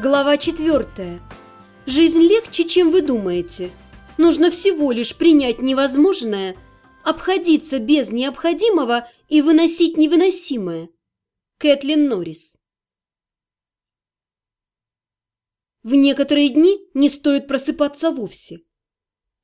Глава четвертая. Жизнь легче, чем вы думаете. Нужно всего лишь принять невозможное, обходиться без необходимого и выносить невыносимое. Кэтлин Норрис. В некоторые дни не стоит просыпаться вовсе.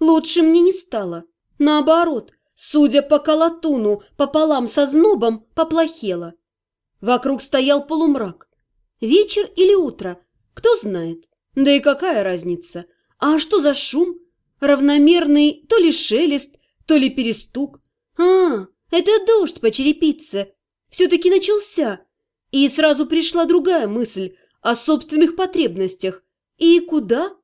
Лучше мне не стало. Наоборот, судя по колотуну пополам со знобом, поплохело. Вокруг стоял полумрак. Вечер или утро – кто знает. Да и какая разница? А что за шум? Равномерный то ли шелест, то ли перестук. А, это дождь по черепице. Все-таки начался. И сразу пришла другая мысль о собственных потребностях. И куда?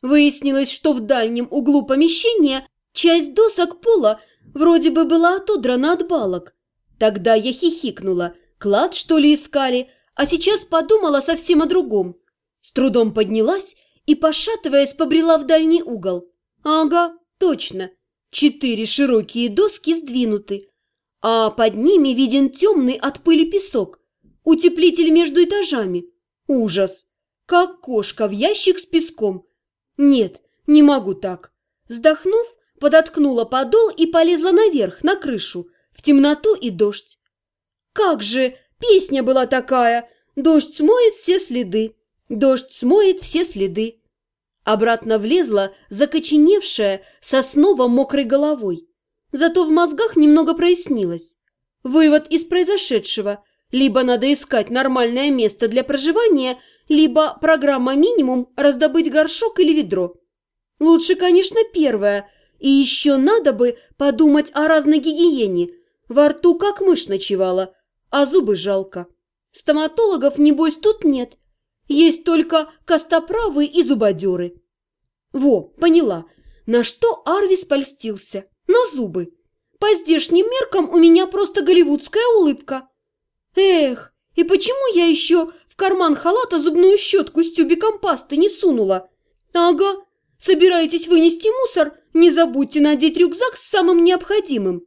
Выяснилось, что в дальнем углу помещения часть досок пола вроде бы была отодрана от балок. Тогда я хихикнула. Клад, что ли, искали? А сейчас подумала совсем о другом. С трудом поднялась и, пошатываясь, побрела в дальний угол. Ага, точно. Четыре широкие доски сдвинуты, а под ними виден темный от пыли песок. Утеплитель между этажами. Ужас! Как кошка в ящик с песком. Нет, не могу так. Вздохнув, подоткнула подол и полезла наверх, на крышу, в темноту и дождь. Как же, песня была такая, дождь смоет все следы. Дождь смоет все следы. Обратно влезла закоченевшая со снова мокрой головой. Зато в мозгах немного прояснилось. Вывод из произошедшего. Либо надо искать нормальное место для проживания, либо программа минимум раздобыть горшок или ведро. Лучше, конечно, первое. И еще надо бы подумать о разной гигиене. Во рту как мышь ночевала, а зубы жалко. Стоматологов, небось, тут нет – есть только костоправы и зубодеры. Во, поняла, на что Арвис польстился. На зубы. По здешним меркам у меня просто голливудская улыбка. Эх, и почему я еще в карман халата зубную щетку с тюбиком пасты не сунула? Ага, собираетесь вынести мусор, не забудьте надеть рюкзак с самым необходимым.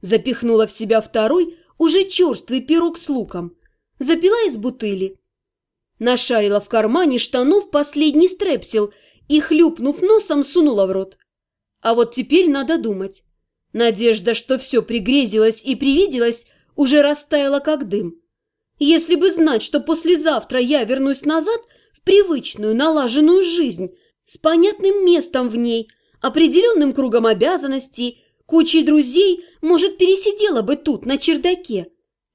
Запихнула в себя второй, уже черствый пирог с луком. Запила из бутыли. Нашарила в кармане штанов последний стрепсил и, хлюпнув носом, сунула в рот. А вот теперь надо думать. Надежда, что все пригрезилось и привиделось, уже растаяла как дым. Если бы знать, что послезавтра я вернусь назад в привычную налаженную жизнь, с понятным местом в ней, определенным кругом обязанностей, кучей друзей, может, пересидела бы тут, на чердаке.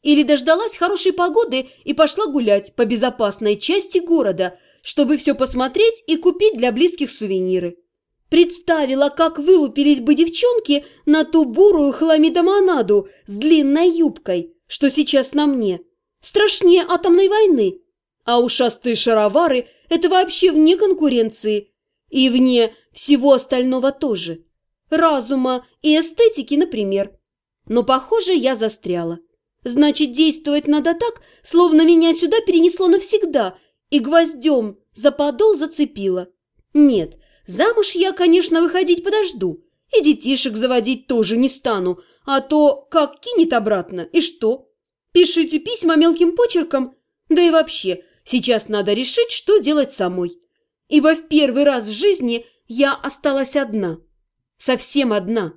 Или дождалась хорошей погоды и пошла гулять по безопасной части города, чтобы все посмотреть и купить для близких сувениры. Представила, как вылупились бы девчонки на ту бурую хламидомонаду с длинной юбкой, что сейчас на мне. Страшнее атомной войны. А ушастые шаровары – это вообще вне конкуренции. И вне всего остального тоже. Разума и эстетики, например. Но, похоже, я застряла. Значит, действовать надо так, словно меня сюда перенесло навсегда и гвоздем за подол зацепило. Нет, замуж я, конечно, выходить подожду. И детишек заводить тоже не стану, а то как кинет обратно, и что? Пишите письма мелким почерком. Да и вообще, сейчас надо решить, что делать самой. Ибо в первый раз в жизни я осталась одна. Совсем одна.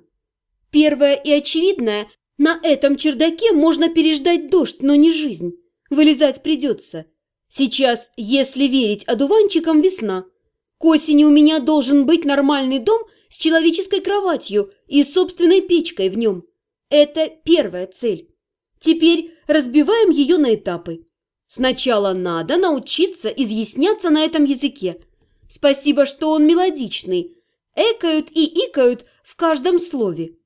Первое и очевидное на этом чердаке можно переждать дождь, но не жизнь. Вылезать придется. Сейчас, если верить одуванчикам, весна. К осени у меня должен быть нормальный дом с человеческой кроватью и собственной печкой в нем. Это первая цель. Теперь разбиваем ее на этапы. Сначала надо научиться изъясняться на этом языке. Спасибо, что он мелодичный. Экают и икают в каждом слове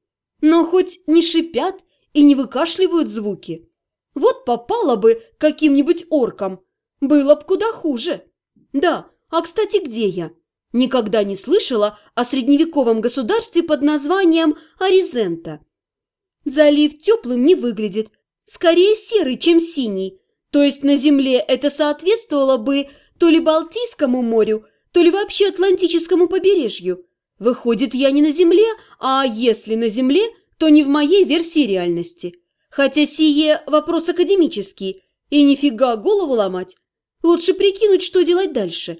но хоть не шипят и не выкашливают звуки. Вот попало бы каким-нибудь оркам, было бы куда хуже. Да, а кстати, где я? Никогда не слышала о средневековом государстве под названием Аризента. Залив теплым не выглядит, скорее серый, чем синий. То есть на земле это соответствовало бы то ли Балтийскому морю, то ли вообще Атлантическому побережью. Выходит, я не на Земле, а если на Земле, то не в моей версии реальности. Хотя сие вопрос академический, и нифига голову ломать. Лучше прикинуть, что делать дальше.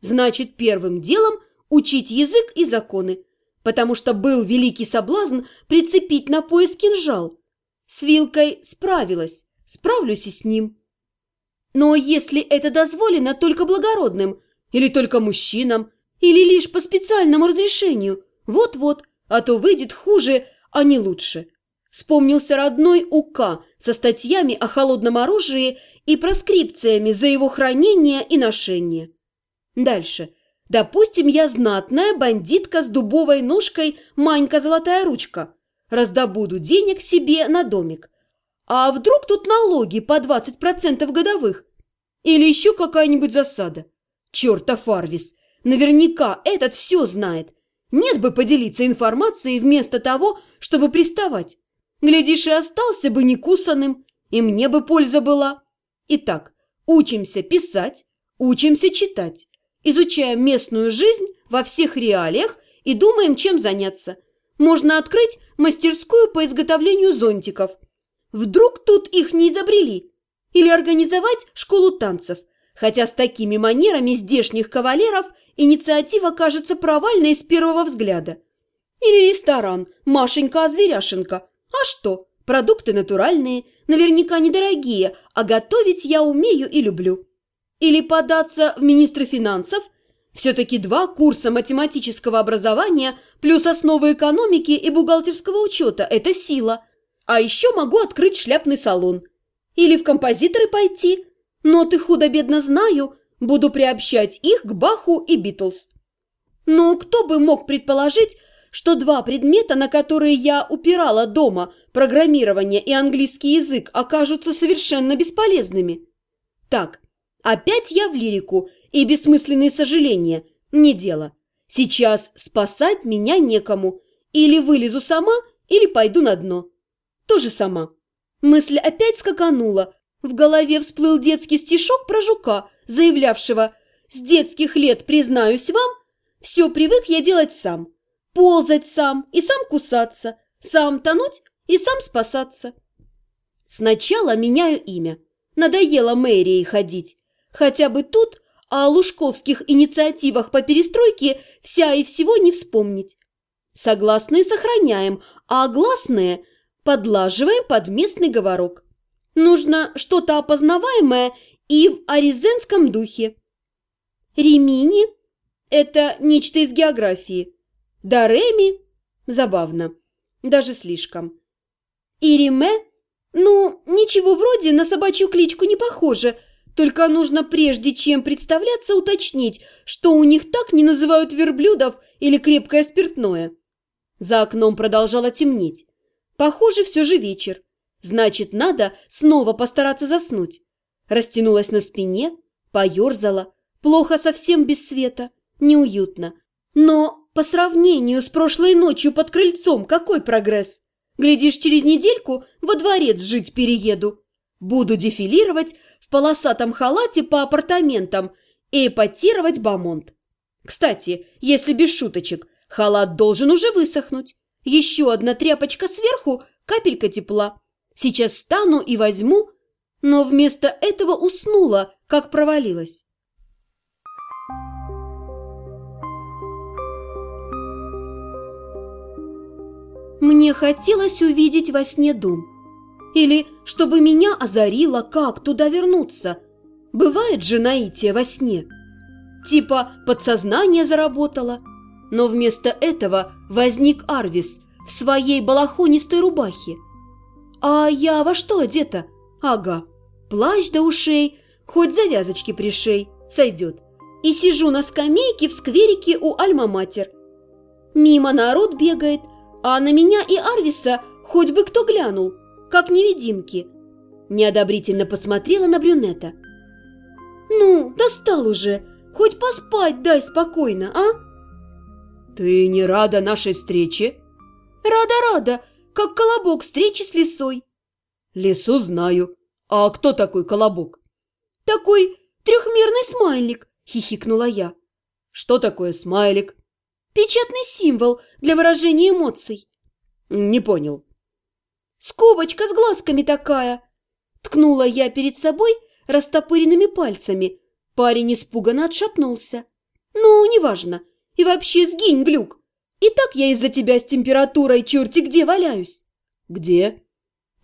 Значит, первым делом учить язык и законы, потому что был великий соблазн прицепить на пояс кинжал. С вилкой справилась, справлюсь и с ним. Но если это дозволено только благородным, или только мужчинам, или лишь по специальному разрешению, вот-вот, а то выйдет хуже, а не лучше. Вспомнился родной УК со статьями о холодном оружии и проскрипциями за его хранение и ношение. Дальше. Допустим, я знатная бандитка с дубовой ножкой Манька Золотая Ручка. Раздобуду денег себе на домик. А вдруг тут налоги по 20% годовых? Или еще какая-нибудь засада? Чертов Арвис! Наверняка этот все знает. Нет бы поделиться информацией вместо того, чтобы приставать. Глядишь, и остался бы некусанным, и мне бы польза была. Итак, учимся писать, учимся читать, изучаем местную жизнь во всех реалиях и думаем, чем заняться. Можно открыть мастерскую по изготовлению зонтиков. Вдруг тут их не изобрели? Или организовать школу танцев – хотя с такими манерами здешних кавалеров инициатива кажется провальной с первого взгляда. Или ресторан «Машенька-озверяшенька». А что? Продукты натуральные, наверняка недорогие, а готовить я умею и люблю. Или податься в министры финансов. Все-таки два курса математического образования плюс основы экономики и бухгалтерского учета – это сила. А еще могу открыть шляпный салон. Или в композиторы пойти – но ты худо-бедно знаю, буду приобщать их к Баху и Битлз. Но кто бы мог предположить, что два предмета, на которые я упирала дома, программирование и английский язык, окажутся совершенно бесполезными? Так, опять я в лирику, и бессмысленные сожаления – не дело. Сейчас спасать меня некому. Или вылезу сама, или пойду на дно. Тоже сама. Мысль опять скаканула, в голове всплыл детский стишок про жука, заявлявшего «С детских лет, признаюсь вам, все привык я делать сам. Ползать сам и сам кусаться, сам тонуть и сам спасаться». Сначала меняю имя. Надоело мэрией ходить. Хотя бы тут о лужковских инициативах по перестройке вся и всего не вспомнить. Согласные сохраняем, а гласные подлаживаем под местный говорок. Нужно что-то опознаваемое и в аризенском духе. Ремини – это нечто из географии. Дареми – забавно, даже слишком. Ириме – ну, ничего вроде на собачью кличку не похоже, только нужно прежде чем представляться уточнить, что у них так не называют верблюдов или крепкое спиртное. За окном продолжало темнеть. Похоже, все же вечер. Значит, надо снова постараться заснуть. Растянулась на спине, поерзала. Плохо совсем без света, неуютно. Но по сравнению с прошлой ночью под крыльцом какой прогресс? Глядишь, через недельку во дворец жить перееду. Буду дефилировать в полосатом халате по апартаментам и эпатировать бамонт. Кстати, если без шуточек, халат должен уже высохнуть. Еще одна тряпочка сверху, капелька тепла. Сейчас встану и возьму, но вместо этого уснула, как провалилась. Мне хотелось увидеть во сне дом. Или чтобы меня озарило, как туда вернуться. Бывает же наитие во сне. Типа подсознание заработало. Но вместо этого возник Арвис в своей балахонистой рубахе. «А я во что одета?» «Ага, плащ до ушей, хоть завязочки пришей, сойдет. И сижу на скамейке в скверике у Альма-Матер. Мимо народ бегает, а на меня и Арвиса хоть бы кто глянул, как невидимки». Неодобрительно посмотрела на брюнета. «Ну, достал уже, хоть поспать дай спокойно, а?» «Ты не рада нашей встрече?» «Рада-рада, как колобок встречи с лисой. Лису знаю. А кто такой колобок? Такой трехмерный смайлик, хихикнула я. Что такое смайлик? Печатный символ для выражения эмоций. Не понял. Скобочка с глазками такая. Ткнула я перед собой растопыренными пальцами, Парень испуганно отшатнулся. «Ну, неважно. И вообще сгинь, глюк. И так я из-за тебя с температурой черти где валяюсь». «Где?»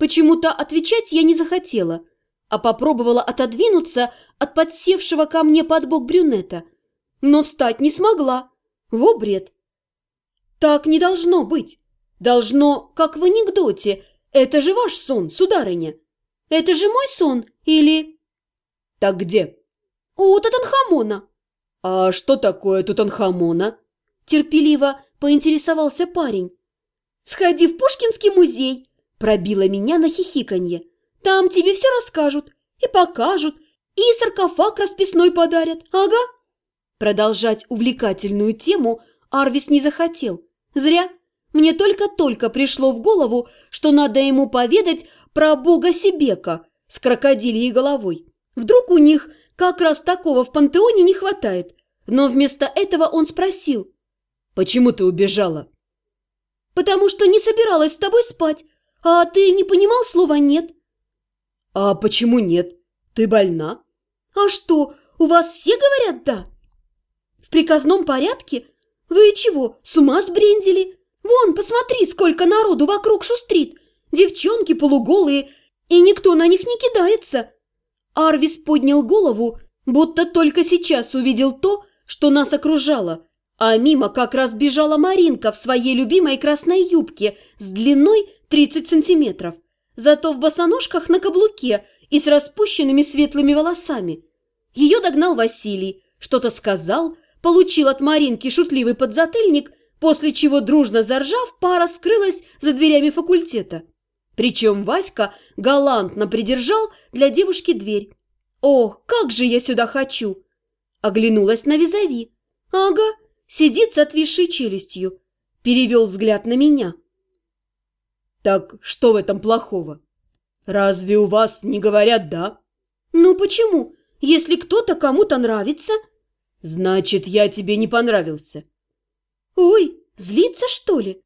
Почему-то отвечать я не захотела, а попробовала отодвинуться от подсевшего ко мне под бок брюнета. Но встать не смогла. Во бред. Так не должно быть. Должно, как в анекдоте. Это же ваш сон, сударыня. Это же мой сон или... Так где? У Тутанхамона. А что такое Тутанхамона? Терпеливо поинтересовался парень. Сходи в Пушкинский музей. Пробила меня на хихиканье. Там тебе все расскажут и покажут, и саркофаг расписной подарят. Ага. Продолжать увлекательную тему Арвис не захотел. Зря. Мне только-только пришло в голову, что надо ему поведать про бога Сибека с крокодильей головой. Вдруг у них как раз такого в пантеоне не хватает. Но вместо этого он спросил. «Почему ты убежала?» «Потому что не собиралась с тобой спать. А ты не понимал слова «нет»?» «А почему нет? Ты больна?» «А что, у вас все говорят «да»?» «В приказном порядке? Вы чего, с ума сбрендили? Вон, посмотри, сколько народу вокруг шустрит. Девчонки полуголые, и никто на них не кидается». Арвис поднял голову, будто только сейчас увидел то, что нас окружало, а мимо как раз бежала Маринка в своей любимой красной юбке с длиной 30 сантиметров, зато в босоножках на каблуке и с распущенными светлыми волосами. Ее догнал Василий, что-то сказал, получил от Маринки шутливый подзатыльник, после чего, дружно заржав, пара скрылась за дверями факультета. Причем Васька галантно придержал для девушки дверь. «Ох, как же я сюда хочу!» Оглянулась на визави. «Ага, сидит с отвисшей челюстью». Перевел взгляд на меня. «Так что в этом плохого? Разве у вас не говорят «да»?» «Ну почему? Если кто-то кому-то нравится...» «Значит, я тебе не понравился». «Ой, злиться, что ли?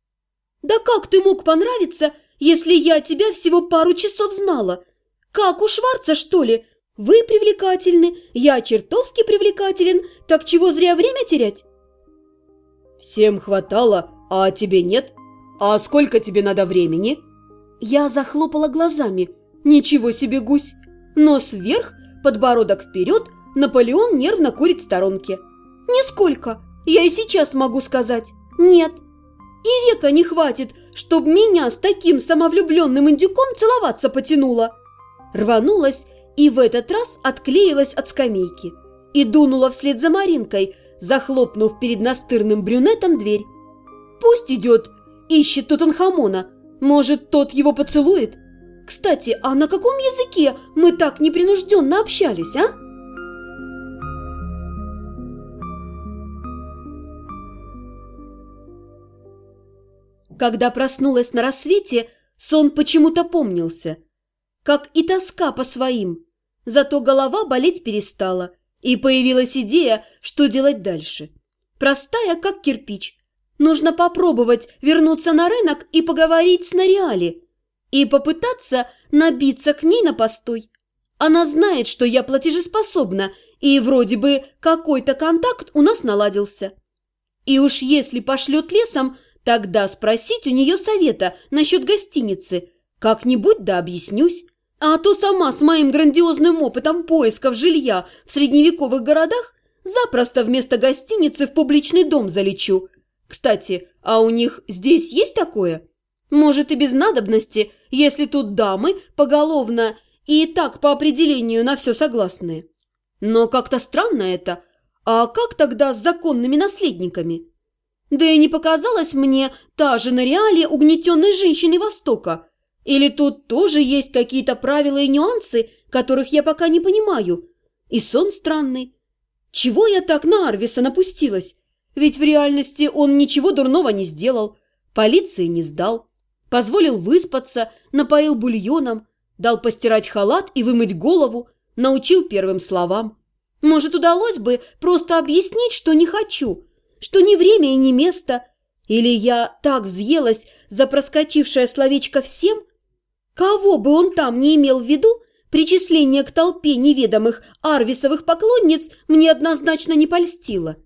Да как ты мог понравиться, если я тебя всего пару часов знала? Как у Шварца, что ли? Вы привлекательны, я чертовски привлекателен, так чего зря время терять?» «Всем хватало, а тебе нет? А сколько тебе надо времени?» Я захлопала глазами. «Ничего себе гусь! Нос вверх, подбородок вперед, Наполеон нервно курит в сторонке. Нисколько, я и сейчас могу сказать. Нет. И века не хватит, чтоб меня с таким самовлюбленным индюком целоваться потянуло. Рванулась и в этот раз отклеилась от скамейки и дунула вслед за Маринкой, захлопнув перед настырным брюнетом дверь. Пусть идет, ищет Тутанхамона, может, тот его поцелует? Кстати, а на каком языке мы так непринужденно общались, а? Когда проснулась на рассвете, сон почему-то помнился, как и тоска по своим. Зато голова болеть перестала, и появилась идея, что делать дальше. Простая, как кирпич. Нужно попробовать вернуться на рынок и поговорить с Нориали, и попытаться набиться к ней на постой. Она знает, что я платежеспособна, и вроде бы какой-то контакт у нас наладился. И уж если пошлет лесом, Тогда спросить у нее совета насчет гостиницы. Как-нибудь да объяснюсь. А то сама с моим грандиозным опытом поисков жилья в средневековых городах запросто вместо гостиницы в публичный дом залечу. Кстати, а у них здесь есть такое? Может и без надобности, если тут дамы поголовно и так по определению на все согласны. Но как-то странно это. А как тогда с законными наследниками? Да и не показалась мне та же на реале угнетенной женщины Востока. Или тут тоже есть какие-то правила и нюансы, которых я пока не понимаю. И сон странный. Чего я так на Арвиса напустилась? Ведь в реальности он ничего дурного не сделал, полиции не сдал, позволил выспаться, напоил бульоном, дал постирать халат и вымыть голову, научил первым словам. Может, удалось бы просто объяснить, что не хочу – что ни время и ни место. Или я так взъелась за проскочившее словечко всем? Кого бы он там не имел в виду, причисление к толпе неведомых арвисовых поклонниц мне однозначно не польстило.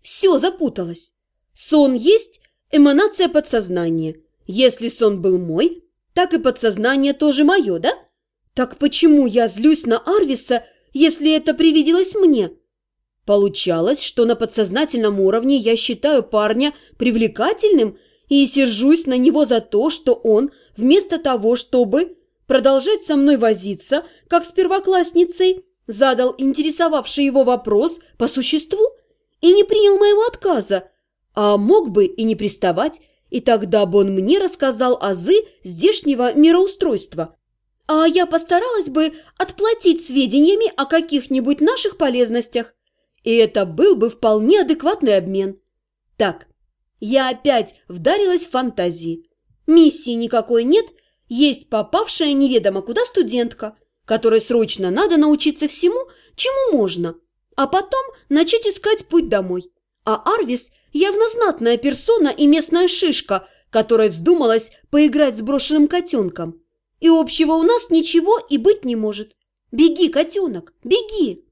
Все запуталось. Сон есть эманация подсознания. Если сон был мой, так и подсознание тоже мое, да? Так почему я злюсь на Арвиса, если это привиделось мне? Получалось, что на подсознательном уровне я считаю парня привлекательным и сержусь на него за то, что он, вместо того, чтобы продолжать со мной возиться, как с первоклассницей, задал интересовавший его вопрос по существу и не принял моего отказа, а мог бы и не приставать, и тогда бы он мне рассказал азы здешнего мироустройства. А я постаралась бы отплатить сведениями о каких-нибудь наших полезностях. И это был бы вполне адекватный обмен. Так, я опять вдарилась в фантазии. Миссии никакой нет, есть попавшая неведомо куда студентка, которой срочно надо научиться всему, чему можно, а потом начать искать путь домой. А Арвис явно знатная персона и местная шишка, которая вздумалась поиграть с брошенным котенком. И общего у нас ничего и быть не может. Беги, котенок, беги!»